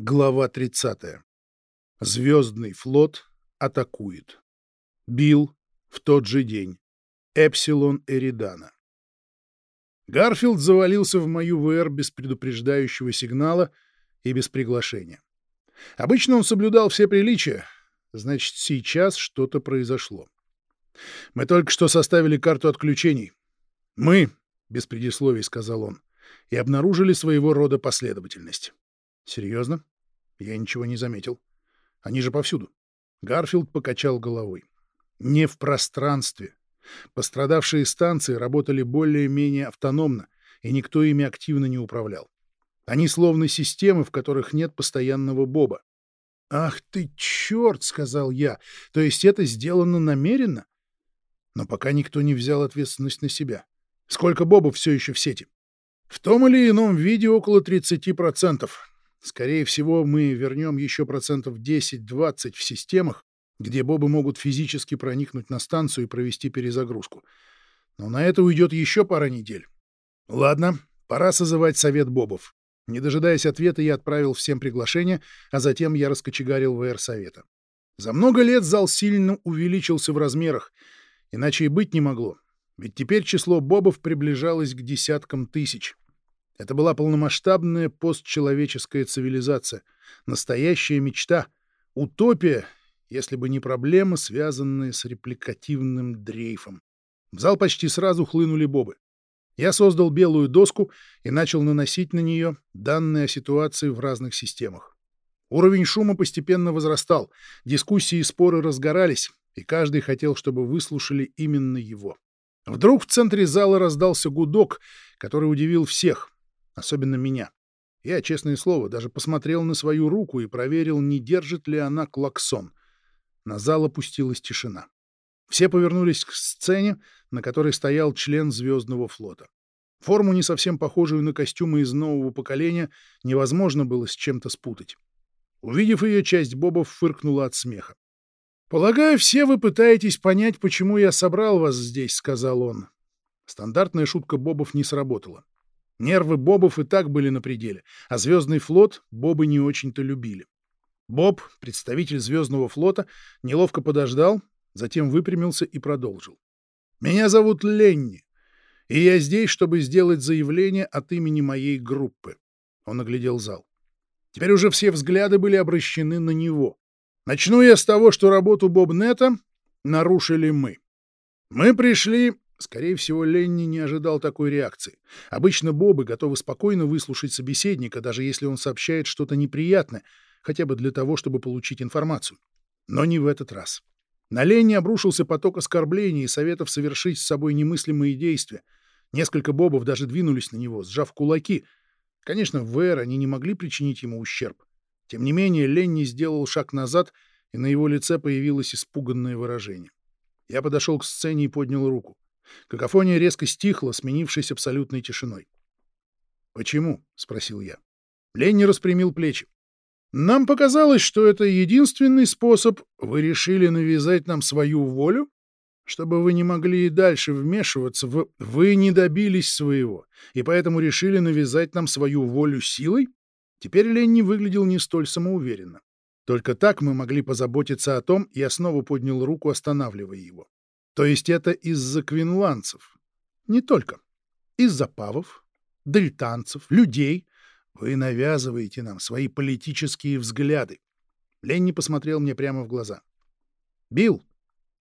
Глава 30. Звездный флот атакует. Бил в тот же день. Эпсилон Эридана. Гарфилд завалился в мою ВР без предупреждающего сигнала и без приглашения. Обычно он соблюдал все приличия, значит, сейчас что-то произошло. Мы только что составили карту отключений. Мы, без предисловий сказал он, и обнаружили своего рода последовательность. Серьезно? Я ничего не заметил. Они же повсюду. Гарфилд покачал головой. Не в пространстве. Пострадавшие станции работали более-менее автономно, и никто ими активно не управлял. Они словно системы, в которых нет постоянного боба. «Ах ты черт!» — сказал я. «То есть это сделано намеренно?» Но пока никто не взял ответственность на себя. Сколько бобов все еще в сети? В том или ином виде около 30%. Скорее всего, мы вернем еще процентов 10-20 в системах, где бобы могут физически проникнуть на станцию и провести перезагрузку. Но на это уйдет еще пара недель. Ладно, пора созывать совет бобов. Не дожидаясь ответа, я отправил всем приглашение, а затем я раскочегарил ВР совета. За много лет зал сильно увеличился в размерах, иначе и быть не могло, ведь теперь число бобов приближалось к десяткам тысяч. Это была полномасштабная постчеловеческая цивилизация, настоящая мечта, утопия, если бы не проблемы, связанные с репликативным дрейфом. В зал почти сразу хлынули бобы. Я создал белую доску и начал наносить на нее данные о ситуации в разных системах. Уровень шума постепенно возрастал, дискуссии и споры разгорались, и каждый хотел, чтобы выслушали именно его. Вдруг в центре зала раздался гудок, который удивил всех особенно меня. Я, честное слово, даже посмотрел на свою руку и проверил, не держит ли она клаксон. На зал опустилась тишина. Все повернулись к сцене, на которой стоял член Звездного флота. Форму, не совсем похожую на костюмы из нового поколения, невозможно было с чем-то спутать. Увидев ее, часть бобов фыркнула от смеха. «Полагаю, все вы пытаетесь понять, почему я собрал вас здесь», — сказал он. Стандартная шутка бобов не сработала. Нервы Бобов и так были на пределе, а Звездный флот Бобы не очень-то любили. Боб, представитель Звездного флота, неловко подождал, затем выпрямился и продолжил. «Меня зовут Ленни, и я здесь, чтобы сделать заявление от имени моей группы». Он оглядел зал. Теперь уже все взгляды были обращены на него. Начну я с того, что работу Бобнета нарушили мы. Мы пришли Скорее всего, Ленни не ожидал такой реакции. Обычно Бобы готовы спокойно выслушать собеседника, даже если он сообщает что-то неприятное, хотя бы для того, чтобы получить информацию. Но не в этот раз. На Ленни обрушился поток оскорблений и советов совершить с собой немыслимые действия. Несколько Бобов даже двинулись на него, сжав кулаки. Конечно, в ВР они не могли причинить ему ущерб. Тем не менее, Ленни сделал шаг назад, и на его лице появилось испуганное выражение. Я подошел к сцене и поднял руку. Какофония резко стихла, сменившись абсолютной тишиной. «Почему?» — спросил я. Ленни распрямил плечи. «Нам показалось, что это единственный способ. Вы решили навязать нам свою волю? Чтобы вы не могли и дальше вмешиваться в... Вы не добились своего, и поэтому решили навязать нам свою волю силой?» Теперь Ленни выглядел не столь самоуверенно. Только так мы могли позаботиться о том, я снова поднял руку, останавливая его. То есть это из-за квинландцев? Не только. Из-за павов, дельтанцев, людей. Вы навязываете нам свои политические взгляды. Ленни посмотрел мне прямо в глаза. Бил,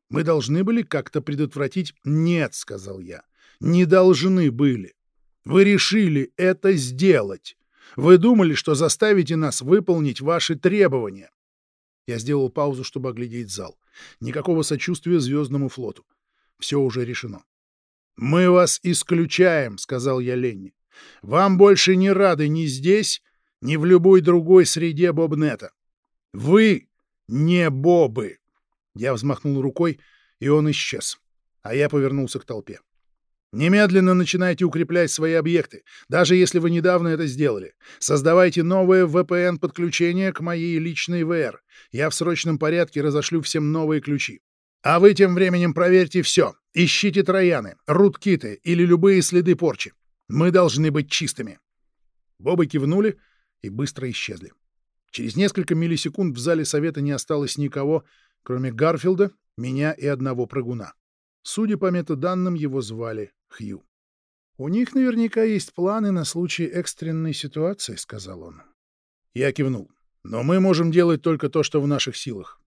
мы должны были как-то предотвратить... Нет, сказал я. Не должны были. Вы решили это сделать. Вы думали, что заставите нас выполнить ваши требования. Я сделал паузу, чтобы оглядеть зал. Никакого сочувствия Звездному флоту. Все уже решено. «Мы вас исключаем», — сказал я Ленни. «Вам больше не рады ни здесь, ни в любой другой среде Бобнета. Вы не Бобы!» Я взмахнул рукой, и он исчез. А я повернулся к толпе. Немедленно начинайте укреплять свои объекты, даже если вы недавно это сделали. Создавайте новое VPN-подключение к моей личной VR. Я в срочном порядке разошлю всем новые ключи. А вы тем временем проверьте все. Ищите трояны, руткиты или любые следы порчи. Мы должны быть чистыми. Бобы кивнули и быстро исчезли. Через несколько миллисекунд в зале совета не осталось никого, кроме Гарфилда, меня и одного прыгуна. Судя по метаданным, его звали Хью. «У них наверняка есть планы на случай экстренной ситуации», — сказал он. Я кивнул. «Но мы можем делать только то, что в наших силах».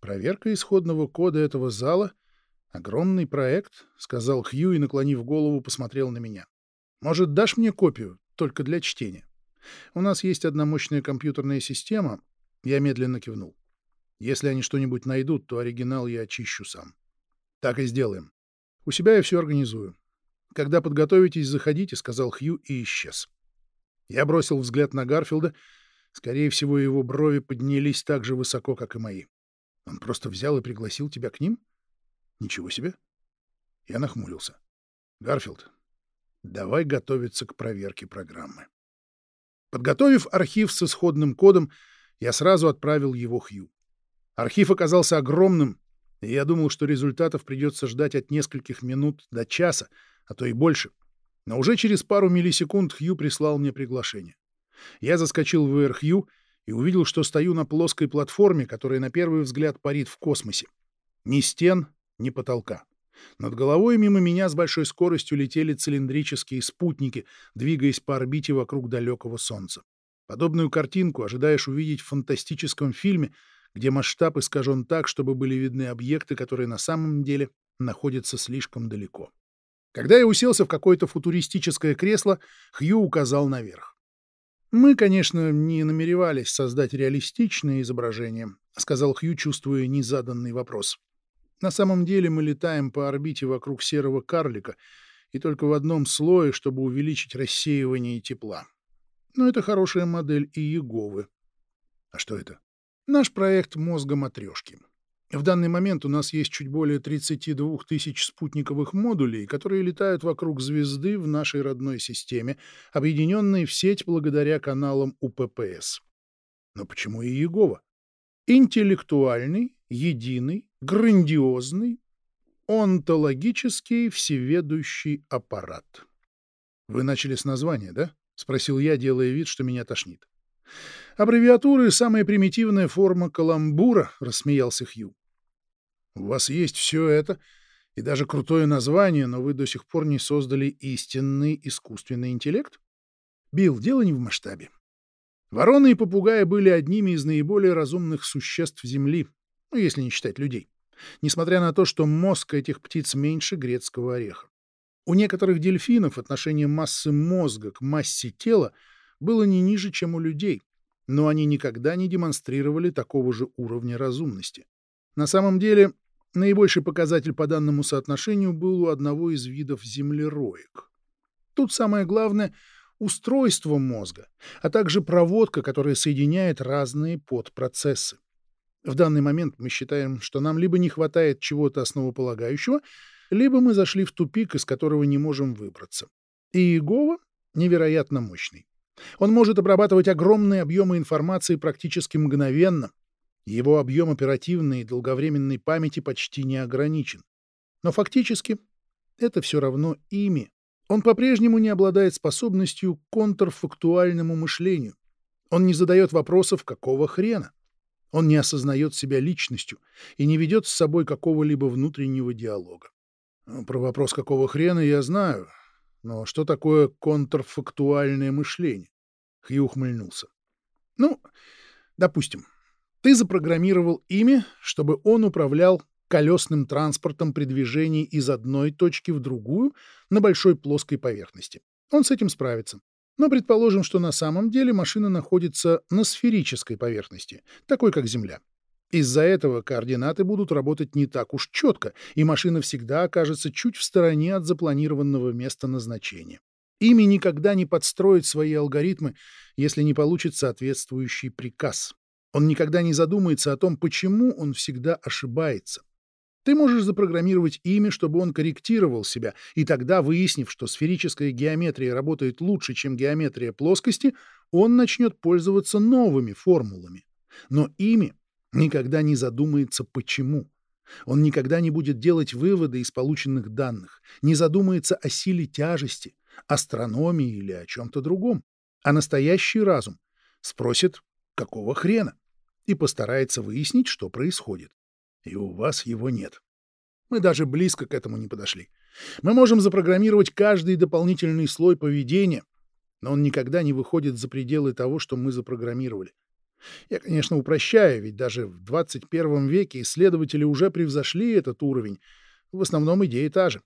Проверка исходного кода этого зала — огромный проект, — сказал Хью и, наклонив голову, посмотрел на меня. «Может, дашь мне копию, только для чтения? У нас есть одна мощная компьютерная система». Я медленно кивнул. «Если они что-нибудь найдут, то оригинал я очищу сам». «Так и сделаем. У себя я все организую. «Когда подготовитесь, заходите», — сказал Хью и исчез. Я бросил взгляд на Гарфилда. Скорее всего, его брови поднялись так же высоко, как и мои. Он просто взял и пригласил тебя к ним? Ничего себе. Я нахмурился. Гарфилд, давай готовиться к проверке программы. Подготовив архив с исходным кодом, я сразу отправил его Хью. Архив оказался огромным, и я думал, что результатов придется ждать от нескольких минут до часа, а то и больше. Но уже через пару миллисекунд Хью прислал мне приглашение. Я заскочил в Хью и увидел, что стою на плоской платформе, которая на первый взгляд парит в космосе. Ни стен, ни потолка. Над головой мимо меня с большой скоростью летели цилиндрические спутники, двигаясь по орбите вокруг далекого Солнца. Подобную картинку ожидаешь увидеть в фантастическом фильме, где масштаб искажен так, чтобы были видны объекты, которые на самом деле находятся слишком далеко. Когда я уселся в какое-то футуристическое кресло, Хью указал наверх. «Мы, конечно, не намеревались создать реалистичное изображение», — сказал Хью, чувствуя незаданный вопрос. «На самом деле мы летаем по орбите вокруг серого карлика, и только в одном слое, чтобы увеличить рассеивание тепла. Но это хорошая модель и Еговы. А что это? Наш проект мозга матрешки. В данный момент у нас есть чуть более 32 тысяч спутниковых модулей, которые летают вокруг звезды в нашей родной системе, объединенной в сеть благодаря каналам УППС. Но почему и Иегова? Интеллектуальный, единый, грандиозный, онтологический всеведущий аппарат. Вы начали с названия, да? — спросил я, делая вид, что меня тошнит. «Аббревиатуры — самая примитивная форма каламбура», — рассмеялся Хью. У вас есть все это и даже крутое название, но вы до сих пор не создали истинный искусственный интеллект? Билл, дело не в масштабе. Вороны и попугаи были одними из наиболее разумных существ Земли, ну, если не считать людей, несмотря на то, что мозг этих птиц меньше грецкого ореха. У некоторых дельфинов отношение массы мозга к массе тела было не ниже, чем у людей, но они никогда не демонстрировали такого же уровня разумности. На самом деле, Наибольший показатель по данному соотношению был у одного из видов землероек. Тут самое главное — устройство мозга, а также проводка, которая соединяет разные подпроцессы. В данный момент мы считаем, что нам либо не хватает чего-то основополагающего, либо мы зашли в тупик, из которого не можем выбраться. И Иегова невероятно мощный. Он может обрабатывать огромные объемы информации практически мгновенно — его объем оперативной и долговременной памяти почти не ограничен. Но фактически это все равно ими. Он по-прежнему не обладает способностью к контрфактуальному мышлению. Он не задает вопросов «какого хрена?». Он не осознает себя личностью и не ведет с собой какого-либо внутреннего диалога. Про вопрос «какого хрена?» я знаю, но что такое контрфактуальное мышление? Хью ухмыльнулся. Ну, допустим, ты запрограммировал ими, чтобы он управлял колесным транспортом при движении из одной точки в другую на большой плоской поверхности. Он с этим справится. Но предположим, что на самом деле машина находится на сферической поверхности, такой как Земля. Из-за этого координаты будут работать не так уж четко, и машина всегда окажется чуть в стороне от запланированного места назначения. Ими никогда не подстроить свои алгоритмы, если не получит соответствующий приказ. Он никогда не задумается о том, почему он всегда ошибается. Ты можешь запрограммировать имя, чтобы он корректировал себя, и тогда, выяснив, что сферическая геометрия работает лучше, чем геометрия плоскости, он начнет пользоваться новыми формулами. Но ими никогда не задумается, почему. Он никогда не будет делать выводы из полученных данных, не задумается о силе тяжести, астрономии или о чем-то другом. А настоящий разум спросит, какого хрена, и постарается выяснить, что происходит. И у вас его нет. Мы даже близко к этому не подошли. Мы можем запрограммировать каждый дополнительный слой поведения, но он никогда не выходит за пределы того, что мы запрограммировали. Я, конечно, упрощаю, ведь даже в 21 веке исследователи уже превзошли этот уровень. В основном идея та же.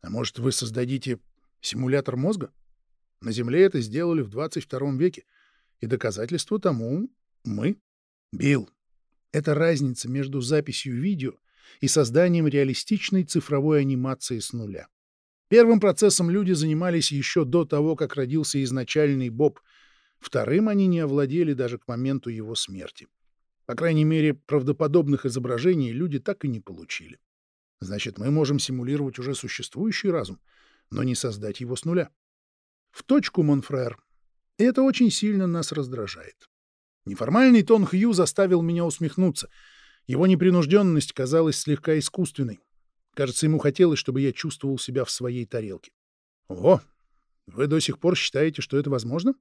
А может, вы создадите симулятор мозга? На Земле это сделали в 22 веке, и доказательство тому — мы. Билл, это разница между записью видео и созданием реалистичной цифровой анимации с нуля. Первым процессом люди занимались еще до того, как родился изначальный Боб. Вторым они не овладели даже к моменту его смерти. По крайней мере, правдоподобных изображений люди так и не получили. Значит, мы можем симулировать уже существующий разум, но не создать его с нуля. В точку, Монфрер. И это очень сильно нас раздражает. Неформальный тон Хью заставил меня усмехнуться. Его непринужденность казалась слегка искусственной. Кажется, ему хотелось, чтобы я чувствовал себя в своей тарелке. Ого! Вы до сих пор считаете, что это возможно?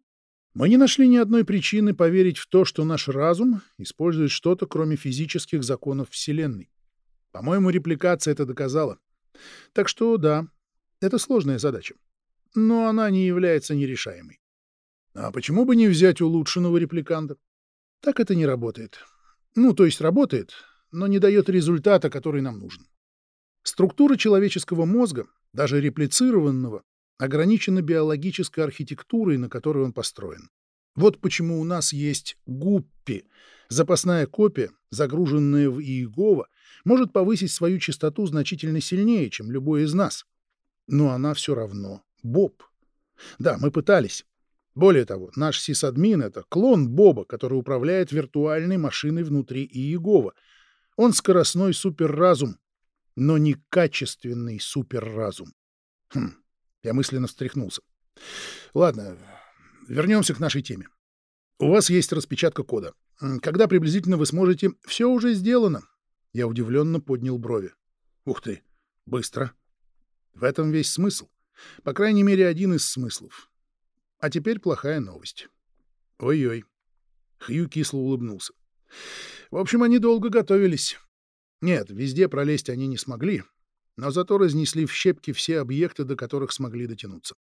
Мы не нашли ни одной причины поверить в то, что наш разум использует что-то, кроме физических законов Вселенной. По-моему, репликация это доказала. Так что да, это сложная задача. Но она не является нерешаемой. А почему бы не взять улучшенного репликанта? Так это не работает. Ну, то есть работает, но не дает результата, который нам нужен. Структура человеческого мозга, даже реплицированного, ограничена биологической архитектурой, на которой он построен. Вот почему у нас есть гуппи. Запасная копия, загруженная в Иегова, может повысить свою частоту значительно сильнее, чем любой из нас. Но она все равно Боб. Да, мы пытались. Более того, наш сисадмин — это клон Боба, который управляет виртуальной машиной внутри Иегова. Он скоростной суперразум, но не качественный суперразум. Хм, я мысленно встряхнулся. Ладно, вернемся к нашей теме. У вас есть распечатка кода. Когда приблизительно вы сможете... Все уже сделано. Я удивленно поднял брови. Ух ты, быстро. В этом весь смысл. По крайней мере, один из смыслов. А теперь плохая новость. Ой-ой. Хью кисло улыбнулся. В общем, они долго готовились. Нет, везде пролезть они не смогли, но зато разнесли в щепки все объекты, до которых смогли дотянуться.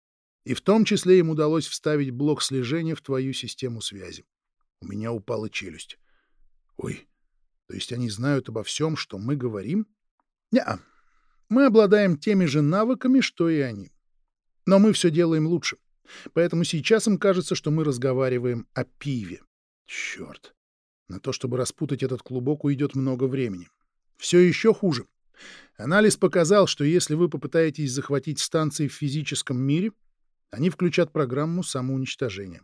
И в том числе им удалось вставить блок слежения в твою систему связи. У меня упала челюсть. Ой, то есть они знают обо всем, что мы говорим? не -а. Мы обладаем теми же навыками, что и они. Но мы все делаем лучше. Поэтому сейчас им кажется, что мы разговариваем о пиве. Черт. На то, чтобы распутать этот клубок, уйдет много времени. Все еще хуже. Анализ показал, что если вы попытаетесь захватить станции в физическом мире, они включат программу самоуничтожения.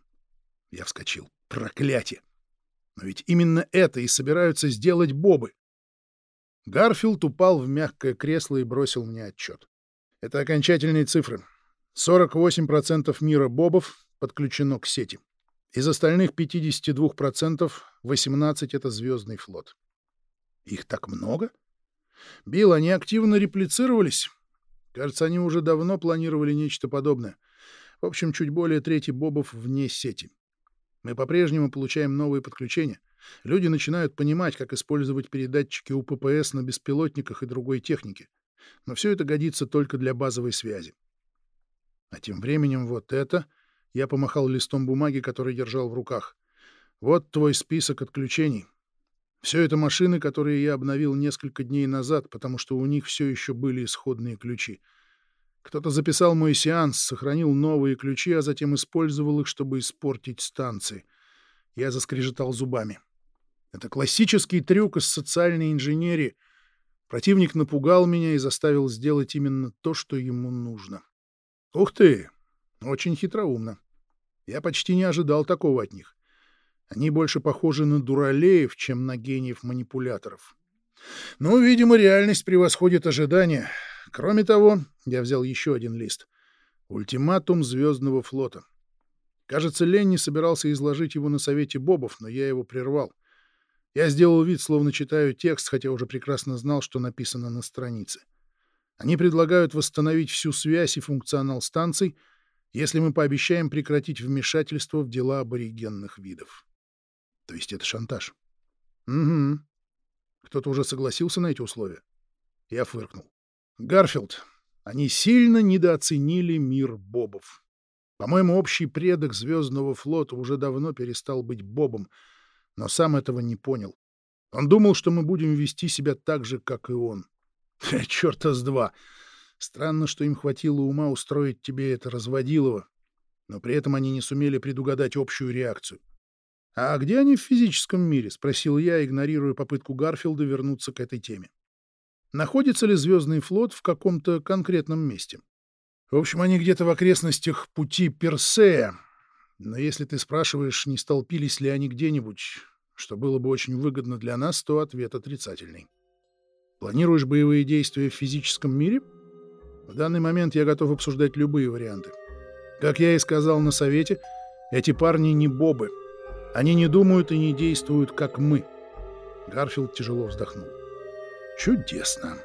Я вскочил. Проклятие! Но ведь именно это и собираются сделать бобы. Гарфилд упал в мягкое кресло и бросил мне отчет. Это окончательные цифры. 48% мира бобов подключено к сети. Из остальных 52% 18 — это звездный флот. Их так много? Билл, они активно реплицировались. Кажется, они уже давно планировали нечто подобное. В общем, чуть более трети бобов вне сети. Мы по-прежнему получаем новые подключения. Люди начинают понимать, как использовать передатчики УППС на беспилотниках и другой технике. Но все это годится только для базовой связи. А тем временем вот это... Я помахал листом бумаги, который держал в руках. Вот твой список отключений. Все это машины, которые я обновил несколько дней назад, потому что у них все еще были исходные ключи. Кто-то записал мой сеанс, сохранил новые ключи, а затем использовал их, чтобы испортить станции. Я заскрежетал зубами. Это классический трюк из социальной инженерии. Противник напугал меня и заставил сделать именно то, что ему нужно. Ух ты! Очень хитроумно. Я почти не ожидал такого от них. Они больше похожи на дуралеев, чем на гениев-манипуляторов. Ну, видимо, реальность превосходит ожидания. Кроме того, я взял еще один лист. Ультиматум Звездного флота. Кажется, Ленни собирался изложить его на совете Бобов, но я его прервал. Я сделал вид, словно читаю текст, хотя уже прекрасно знал, что написано на странице. Они предлагают восстановить всю связь и функционал станций, если мы пообещаем прекратить вмешательство в дела аборигенных видов. То есть это шантаж. Угу. Кто-то уже согласился на эти условия? Я фыркнул. Гарфилд, они сильно недооценили мир бобов. По-моему, общий предок Звездного флота уже давно перестал быть бобом, но сам этого не понял. Он думал, что мы будем вести себя так же, как и он. Черта с два! Странно, что им хватило ума устроить тебе это разводилово, но при этом они не сумели предугадать общую реакцию. «А где они в физическом мире?» — спросил я, игнорируя попытку Гарфилда вернуться к этой теме. «Находится ли Звездный флот в каком-то конкретном месте?» «В общем, они где-то в окрестностях пути Персея. Но если ты спрашиваешь, не столпились ли они где-нибудь, что было бы очень выгодно для нас, то ответ отрицательный. Планируешь боевые действия в физическом мире? В данный момент я готов обсуждать любые варианты. Как я и сказал на совете, эти парни не бобы — они не думают и не действуют, как мы. Гарфилд тяжело вздохнул. Чудесно.